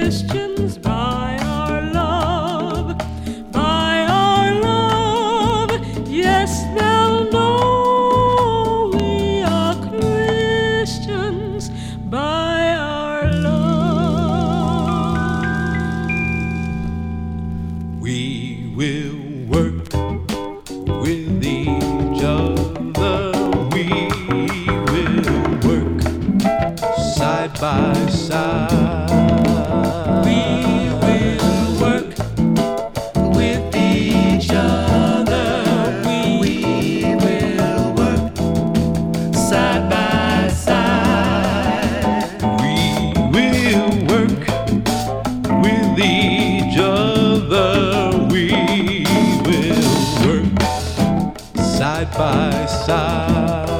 Christians by our love, by our love. Yes, they'll know we are Christians by our love. We will work with each other. We will work side by side. side by side. We will work with each other. We will work side by side.